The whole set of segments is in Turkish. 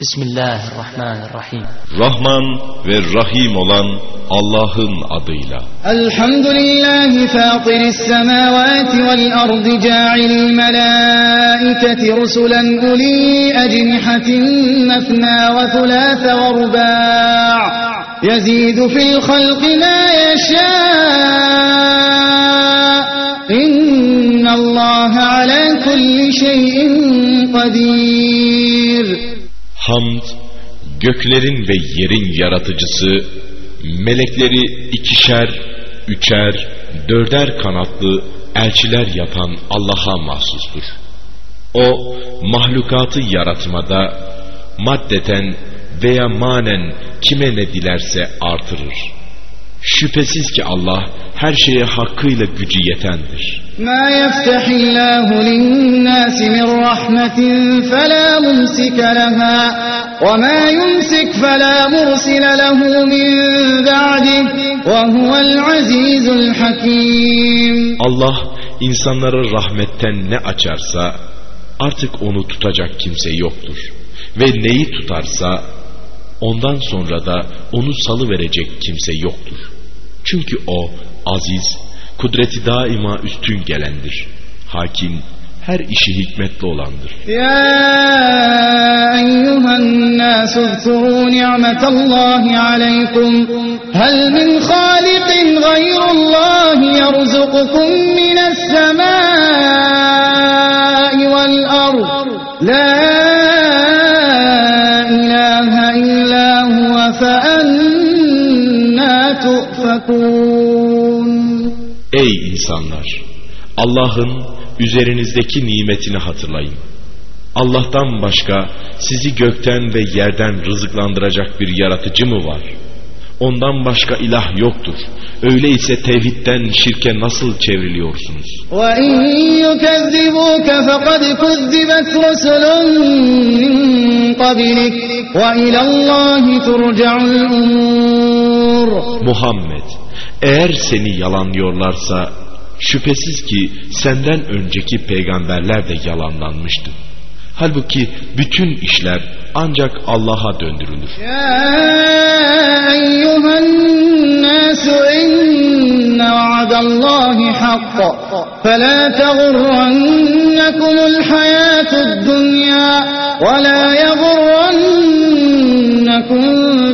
Bismillahirrahmanirrahim. Rahman ve Rahim olan Allah'ın adıyla. Elhamdülillahi fatiris semavati vel ardı ca'ilil melâiketi rusulen uli ecnihatin mefnâ ve thulâfe ve rubâ' yezidu fil halqi mâ yeşâ' innallâhe alâ kulli şeyin kadir. Hamd, göklerin ve yerin yaratıcısı, melekleri ikişer, üçer, dörder kanatlı elçiler yapan Allah'a mahsustur. O, mahlukatı yaratmada, maddeten veya manen kime ne dilerse artırır. Şüphesiz ki Allah her şeye hakkıyla gücü yetendir. ما يفتح الله للناس من رحمة فلا ممسك لها وما يمسك فلا مرسل له من بعده وهو العزيز الحكيم Allah insanlara rahmetten ne açarsa artık onu tutacak kimse yoktur. Ve neyi tutarsa Ondan sonra da onu salı verecek kimse yoktur. Çünkü o aziz, kudreti daima üstün gelendir. Hakim, her işi hikmetli olandır. Ya eyyühen nâsü zkurû ni'metallâhi aleykum. Hel min hâlikin gayrullâhi yerzukukum minessemâi vel ard. La insanlar! Allah'ın üzerinizdeki nimetini hatırlayın. Allah'tan başka sizi gökten ve yerden rızıklandıracak bir yaratıcı mı var? Ondan başka ilah yoktur. Öyleyse tevhidden şirke nasıl çevriliyorsunuz? Muhammed, eğer seni yalanlıyorlarsa Şüphesiz ki senden önceki peygamberler de yalanlanmıştı. Halbuki bütün işler ancak Allah'a döndürülür. Ya eyyühen nasu inne vaadallahi hakka felâ tegurrennekumul hayatud dünya ve lâ yegurrennekum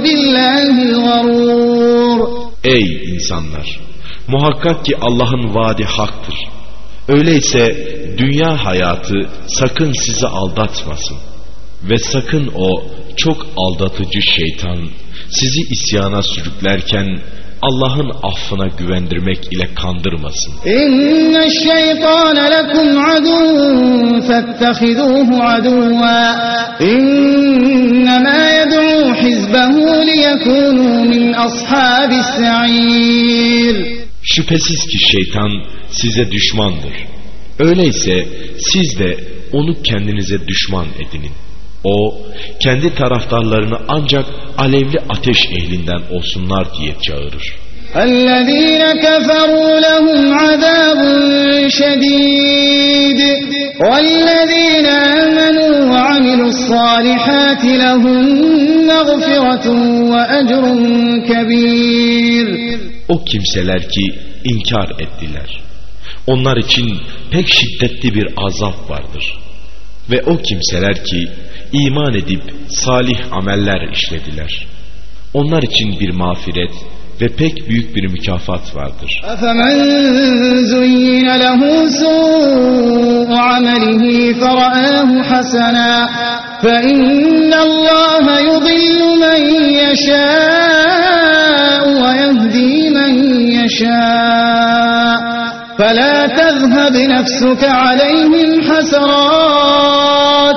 billâhi garûr. Ey insanlar! Muhakkak ki Allah'ın vaadi haktır. Öyleyse dünya hayatı sakın sizi aldatmasın. Ve sakın o çok aldatıcı şeytan sizi isyana sürüklerken Allah'ın affına güvendirmek ile kandırmasın. İnne şeytane lekum adun fettehiduhu aduva innemâ yed'u hizbehu liyekûnû min ashabis sa'ir. Şüphesiz ki şeytan size düşmandır. Öyleyse siz de onu kendinize düşman edinin. O kendi taraftarlarını ancak alevli ateş ehlinden olsunlar diye çağırır. الذين كفروا لهم عذاب شديد والذين آمنوا وعملوا الصالحات لهم مغفرة وأجر كبير O kimseler ki inkar ettiler. Onlar için pek şiddetli bir azap vardır. Ve o kimseler ki iman edip salih ameller işlediler. Onlar için bir mağfiret ve pek büyük bir mükafat vardır. أفمن زين له سوء عمله فرآه حسنا فإن الله يضل من يشاء ويهدي من يشاء فلا تذهب نفسك عليهم حسرات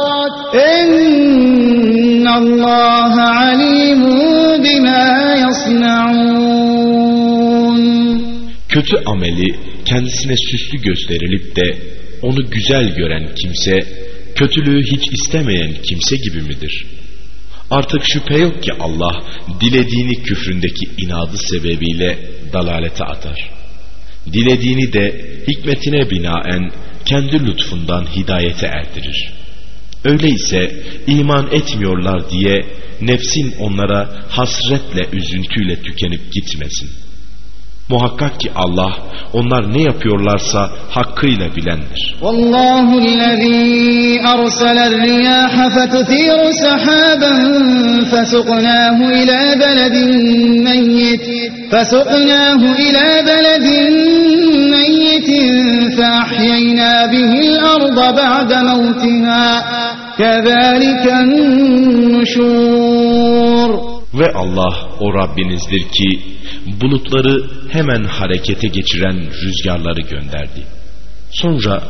إن الله عليم بما يصنعون Kötü ameli kendisine süslü gösterilip de onu güzel gören kimse, kötülüğü hiç istemeyen kimse gibi midir? Artık şüphe yok ki Allah dilediğini küfründeki inadı sebebiyle dalalete atar. Dilediğini de hikmetine binaen kendi lütfundan hidayete erdirir. Öyleyse iman etmiyorlar diye nefsin onlara hasretle üzüntüyle tükenip gitmesin. Muhakkak ki Allah onlar ne yapıyorlarsa hakkıyla bilendir. Vallahu allazi arsala riyaha fetuthiru sahaban fesuqnahu ila beledin meyyit fesuqnahu ila beledin meyyitin feahyeyna bihil arda ba'de mevtiha kezaliken nuşur. Ve Allah o Rabbinizdir ki bulutları hemen harekete geçiren rüzgarları gönderdi. Sonra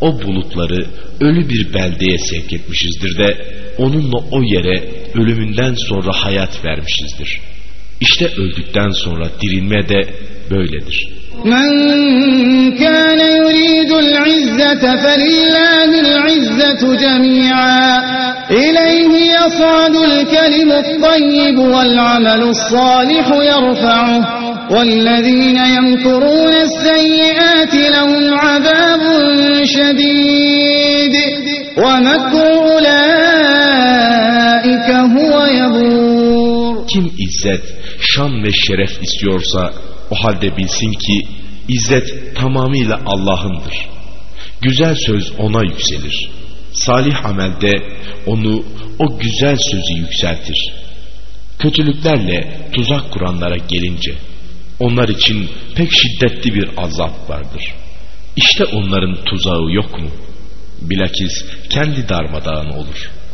o bulutları ölü bir beldeye sevk etmişizdir de onunla o yere ölümünden sonra hayat vermişizdir. İşte öldükten sonra dirilme de böyledir. Men kâne yuridul izzete felillâhil izzetu cemî'â İleyhi yas'adul kelimut tayyib vel amelus salihu yerfa'uh والذين يمكرون السيئات لهم عذاب شديد ومكر أولئك هو يبور Kim izzet, şan ve şeref istiyorsa o halde bilsin ki izzet tamamıyla Allah'ındır. Güzel söz ona yükselir. Salih amelde onu o güzel sözü yükseltir. Kötülüklerle tuzak kuranlara gelince onlar için pek şiddetli bir azap vardır. İşte onların tuzağı yok mu? Bilakis kendi darmadağın olur.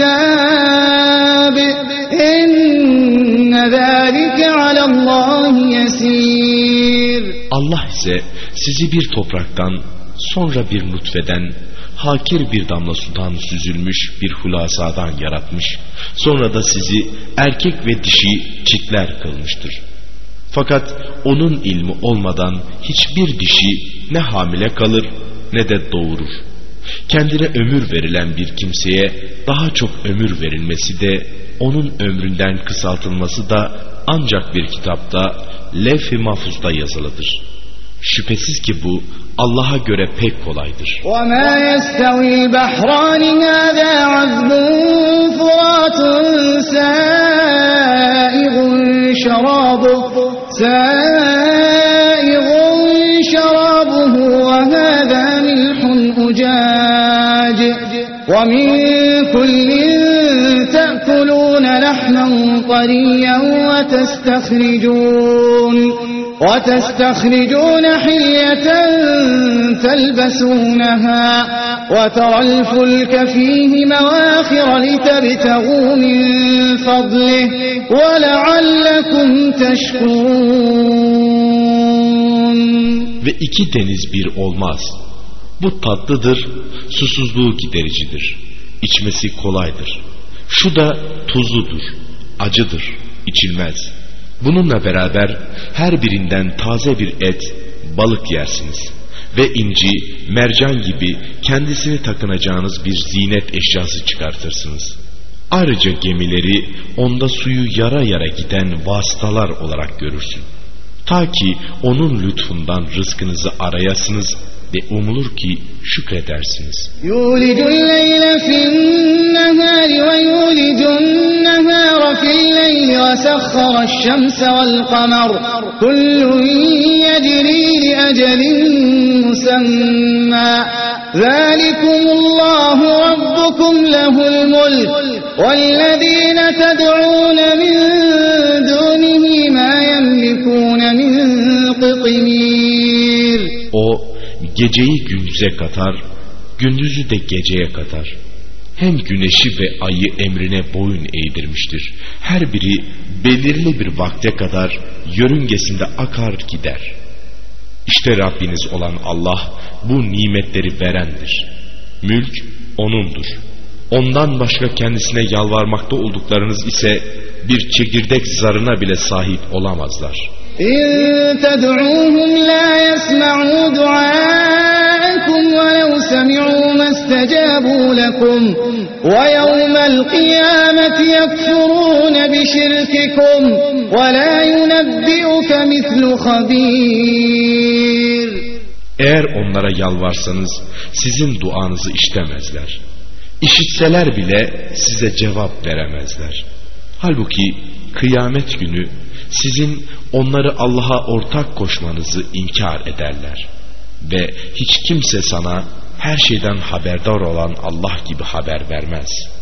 في كتاب إن ذلك على الله يسير Allah ise sizi bir topraktan sonra bir nutfeden hakir bir damla sudan süzülmüş bir hulasadan yaratmış. Sonra da sizi erkek ve dişi çitler kılmıştır. Fakat onun ilmi olmadan hiçbir dişi ne hamile kalır ne de doğurur. Kendine ömür verilen bir kimseye daha çok ömür verilmesi de onun ömründen kısaltılması da ancak bir kitapta lef-i mahfuzda yazılıdır.'' Şüphesiz ki bu Allah'a göre pek kolaydır. وَمَا يَسْتَوِي الْبَحْرَانِ هَذَا عَذْبٌ فُرَاتٌ سَائِغٌ شَرَابُهُ سَائِغٌ وَمِنْ كُلٍّ تَأْكُلُونَ لَحْمًا طَرِيًّا وَتَسْتَخْرِجُونَ وتستخرجون حلية تلبسونها وترى الفلك فيه مواخر لتبتغوا من فضله ولعلكم تشكرون Ve iki deniz bir olmaz. Bu tatlıdır, susuzluğu gidericidir. İçmesi kolaydır. Şu da tuzludur, acıdır, içilmez.'' Bununla beraber her birinden taze bir et, balık yersiniz. Ve inci, mercan gibi kendisini takınacağınız bir zinet eşyası çıkartırsınız. Ayrıca gemileri onda suyu yara yara giden vasıtalar olarak görürsün. Ta ki onun lütfundan rızkınızı arayasınız ve umulur ki şükredersiniz. Yulicul leyle fi'n-nehâri ve yulicun ve sahharaş-şemse vel-kamer. Kullun yecrî li ecelin mulk. Vellezîne ted'ûne min dûnihi o geceyi gündüze katar, gündüzü de geceye katar. Hem güneşi ve ayı emrine boyun eğdirmiştir. Her biri belirli bir vakte kadar yörüngesinde akar gider. İşte Rabbiniz olan Allah bu nimetleri verendir. Mülk O'nundur. Ondan başka kendisine yalvarmakta olduklarınız ise bir çekirdek zarına bile sahip olamazlar. Eğer onlara yalvarsanız sizin duanızı işlemezler. İşitseler bile size cevap veremezler. Halbuki kıyamet günü sizin onları Allah'a ortak koşmanızı inkar ederler. Ve hiç kimse sana her şeyden haberdar olan Allah gibi haber vermez.''